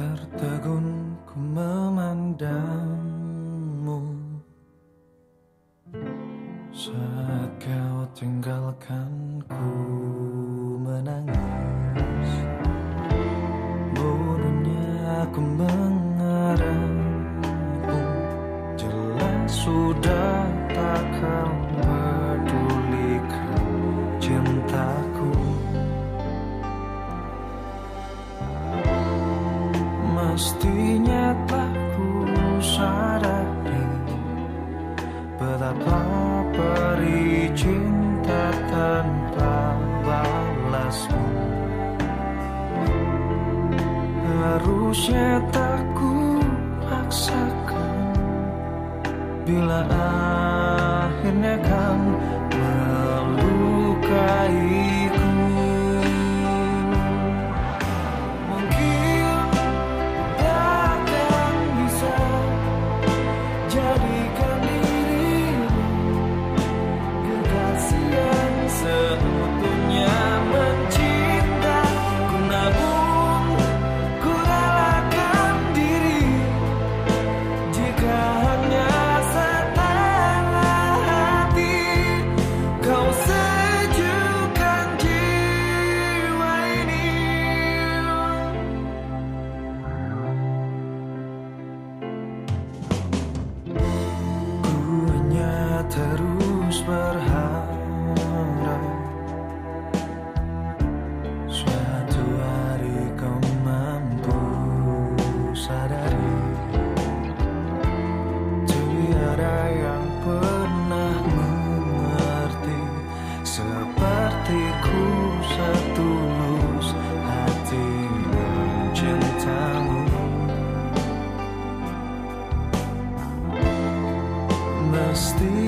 Tertegun ku memandangmu. Saat kau tinggalkan ku menangis Bodohnya aku mengharapmu balasmu Harusnya tak ku paksakan Bila akhirnya kan melukai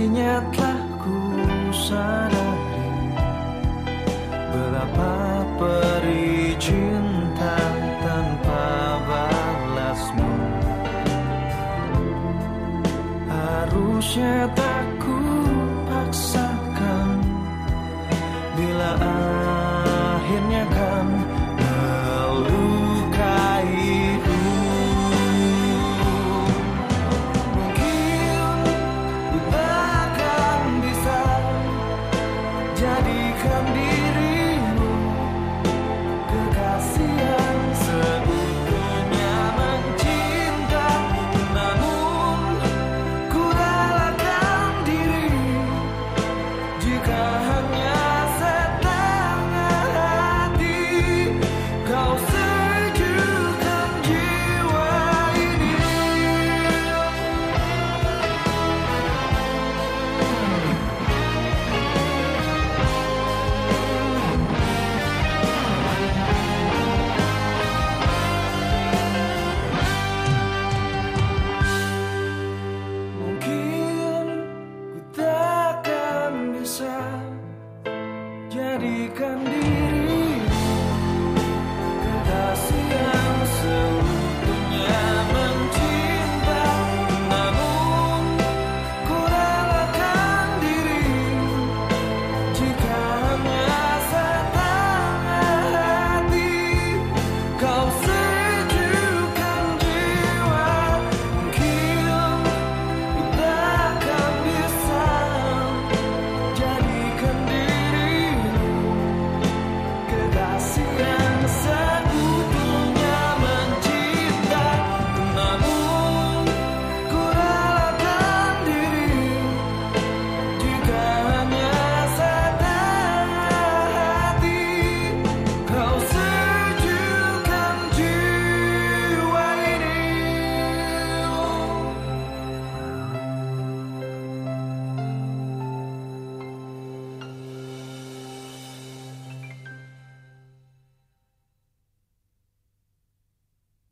Akhirnya telah ku sadari berapa peri cinta tanpa balasmu? Harusnya jadikan dia